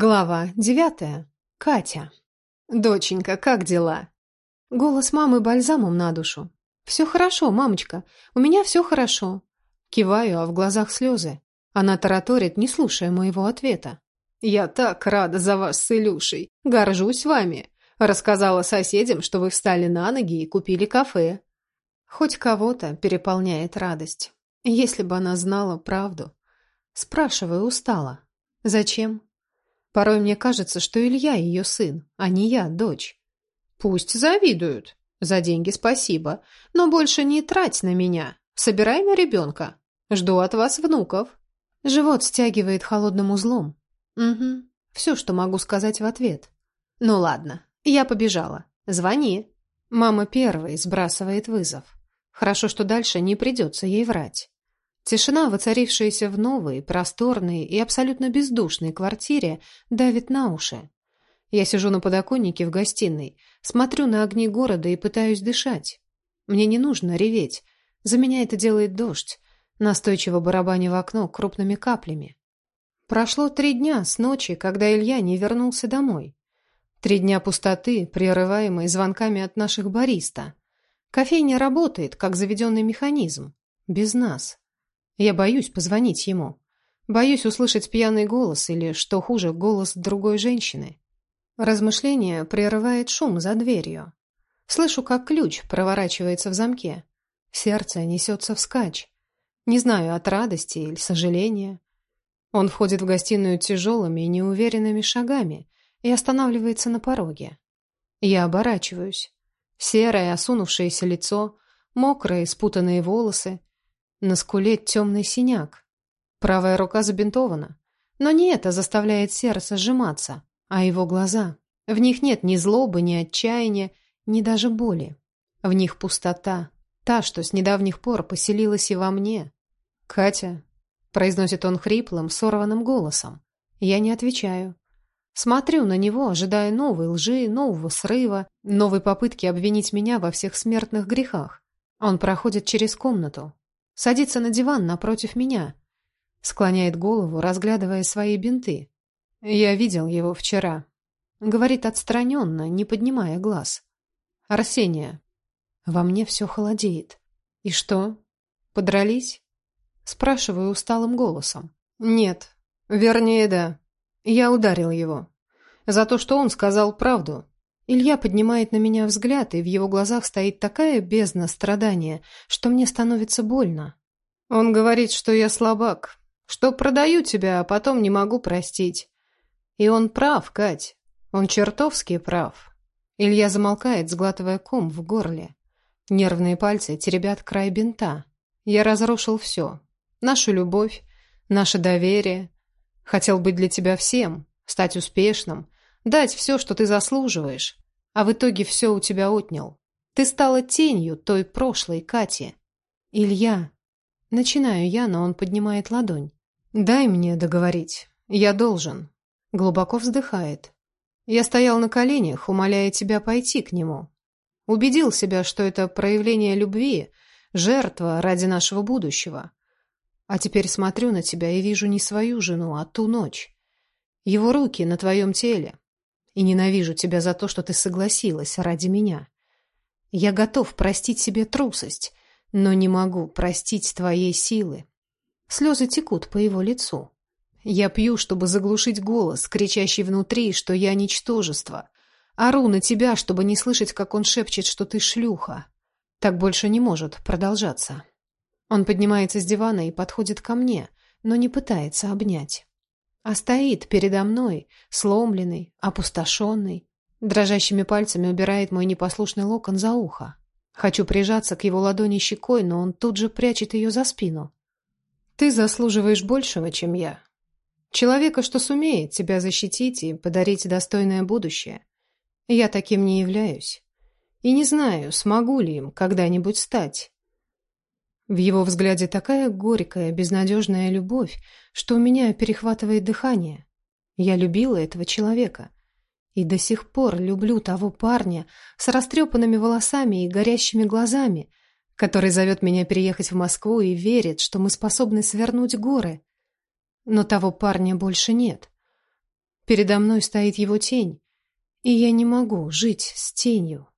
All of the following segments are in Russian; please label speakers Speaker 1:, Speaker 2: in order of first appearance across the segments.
Speaker 1: Глава девятая. Катя. «Доченька, как дела?» Голос мамы бальзамом на душу. «Все хорошо, мамочка, у меня все хорошо». Киваю, а в глазах слезы. Она тараторит, не слушая моего ответа. «Я так рада за вас с Илюшей. Горжусь вами. Рассказала соседям, что вы встали на ноги и купили кафе». Хоть кого-то переполняет радость. Если бы она знала правду. Спрашиваю устала. «Зачем?» Порой мне кажется, что Илья ее сын, а не я, дочь. Пусть завидуют. За деньги спасибо. Но больше не трать на меня. Собирай на ребенка. Жду от вас внуков. Живот стягивает холодным узлом. Угу. Все, что могу сказать в ответ. Ну ладно, я побежала. Звони. Мама первой сбрасывает вызов. Хорошо, что дальше не придется ей врать. Тишина, воцарившаяся в новой, просторной и абсолютно бездушной квартире, давит на уши. Я сижу на подоконнике в гостиной, смотрю на огни города и пытаюсь дышать. Мне не нужно реветь. За меня это делает дождь, настойчиво барабаня в окно крупными каплями. Прошло три дня с ночи, когда Илья не вернулся домой. Три дня пустоты, прерываемой звонками от наших бариста. Кофейня работает, как заведенный механизм. Без нас. Я боюсь позвонить ему. Боюсь услышать пьяный голос или, что хуже, голос другой женщины. Размышление прерывает шум за дверью. Слышу, как ключ проворачивается в замке. Сердце несется вскачь. Не знаю, от радости или сожаления. Он входит в гостиную тяжелыми и неуверенными шагами и останавливается на пороге. Я оборачиваюсь. Серое, осунувшееся лицо, мокрые, спутанные волосы, на скуле темный синяк. Правая рука забинтована. Но не это заставляет сердце сжиматься, а его глаза. В них нет ни злобы, ни отчаяния, ни даже боли. В них пустота, та, что с недавних пор поселилась и во мне. «Катя», — произносит он хриплым, сорванным голосом. Я не отвечаю. Смотрю на него, ожидая новой лжи, нового срыва, новой попытки обвинить меня во всех смертных грехах. Он проходит через комнату, Садится на диван напротив меня. Склоняет голову, разглядывая свои бинты. Я видел его вчера. Говорит отстраненно, не поднимая глаз. Арсения. Во мне все холодеет. И что? Подрались? Спрашиваю усталым голосом. Нет. Вернее, да. Я ударил его. За то, что он сказал правду. Илья поднимает на меня взгляд, и в его глазах стоит такая бездна страдания, что мне становится больно. Он говорит, что я слабак, что продаю тебя, а потом не могу простить. И он прав, Кать. Он чертовски прав. Илья замолкает, сглатывая ком в горле. Нервные пальцы теребят край бинта. Я разрушил все. Нашу любовь, наше доверие. Хотел быть для тебя всем, стать успешным, Дать все, что ты заслуживаешь, а в итоге все у тебя отнял. Ты стала тенью той прошлой Кати. Илья. Начинаю я, но он поднимает ладонь. Дай мне договорить. Я должен. Глубоко вздыхает. Я стоял на коленях, умоляя тебя пойти к нему. Убедил себя, что это проявление любви, жертва ради нашего будущего. А теперь смотрю на тебя и вижу не свою жену, а ту ночь. Его руки на твоем теле, и ненавижу тебя за то, что ты согласилась ради меня. Я готов простить себе трусость, но не могу простить твоей силы. Слезы текут по его лицу. Я пью, чтобы заглушить голос, кричащий внутри, что я ничтожество. Ору на тебя, чтобы не слышать, как он шепчет, что ты шлюха. Так больше не может продолжаться. Он поднимается с дивана и подходит ко мне, но не пытается обнять а стоит передо мной, сломленный, опустошенный. Дрожащими пальцами убирает мой непослушный локон за ухо. Хочу прижаться к его ладони щекой, но он тут же прячет ее за спину. «Ты заслуживаешь большего, чем я. Человека, что сумеет тебя защитить и подарить достойное будущее. Я таким не являюсь. И не знаю, смогу ли им когда-нибудь стать. В его взгляде такая горькая, безнадежная любовь, что у меня перехватывает дыхание. Я любила этого человека. И до сих пор люблю того парня с растрепанными волосами и горящими глазами, который зовет меня переехать в Москву и верит, что мы способны свернуть горы. Но того парня больше нет. Передо мной стоит его тень, и я не могу жить с тенью.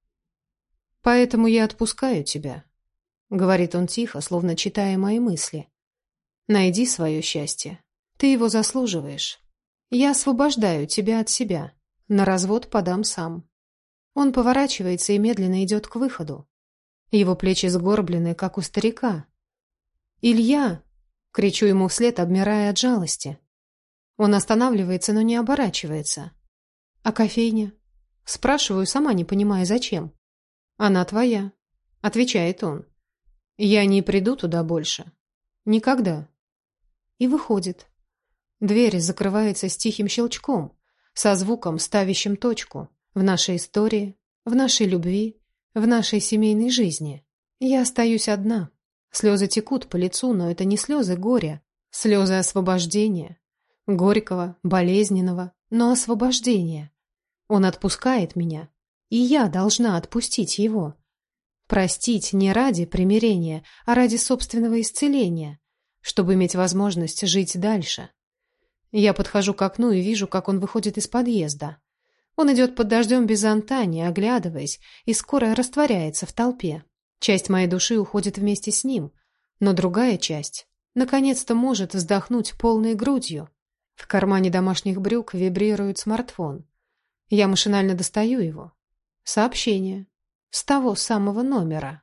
Speaker 1: Поэтому я отпускаю тебя, — говорит он тихо, словно читая мои мысли. Найди свое счастье. Ты его заслуживаешь. Я освобождаю тебя от себя. На развод подам сам. Он поворачивается и медленно идет к выходу. Его плечи сгорблены, как у старика. «Илья!» — кричу ему вслед, обмирая от жалости. Он останавливается, но не оборачивается. «А кофейня?» Спрашиваю, сама не понимая, зачем. «Она твоя», — отвечает он. «Я не приду туда больше. Никогда». И выходит. Дверь закрывается с тихим щелчком, со звуком, ставящим точку в нашей истории, в нашей любви, в нашей семейной жизни. Я остаюсь одна. Слезы текут по лицу, но это не слезы горя, слезы освобождения. Горького, болезненного, но освобождения. Он отпускает меня, и я должна отпустить его. Простить не ради примирения, а ради собственного исцеления, чтобы иметь возможность жить дальше. Я подхожу к окну и вижу, как он выходит из подъезда. Он идет под дождем без зонта, не оглядываясь, и скоро растворяется в толпе. Часть моей души уходит вместе с ним, но другая часть наконец-то может вздохнуть полной грудью. В кармане домашних брюк вибрирует смартфон. Я машинально достаю его. Сообщение. С того самого номера.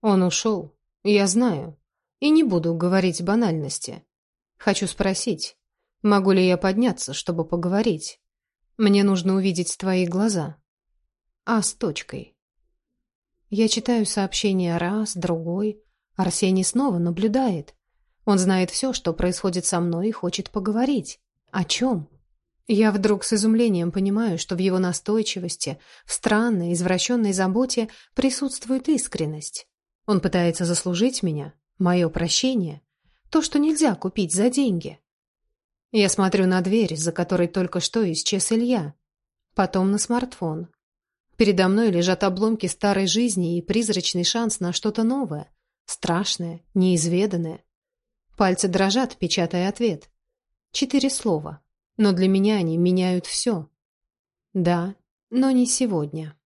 Speaker 1: Он ушел. Я знаю. И не буду говорить банальности. Хочу спросить, могу ли я подняться, чтобы поговорить? Мне нужно увидеть твои глаза. А с точкой. Я читаю сообщение раз, другой. Арсений снова наблюдает. Он знает все, что происходит со мной и хочет поговорить. О чем? Я вдруг с изумлением понимаю, что в его настойчивости, в странной, извращенной заботе присутствует искренность. Он пытается заслужить меня, мое прощение, то, что нельзя купить за деньги. Я смотрю на дверь, за которой только что исчез Илья. Потом на смартфон. Передо мной лежат обломки старой жизни и призрачный шанс на что-то новое, страшное, неизведанное. Пальцы дрожат, печатая ответ. Четыре слова. Но для меня они меняют все. Да, но не сегодня.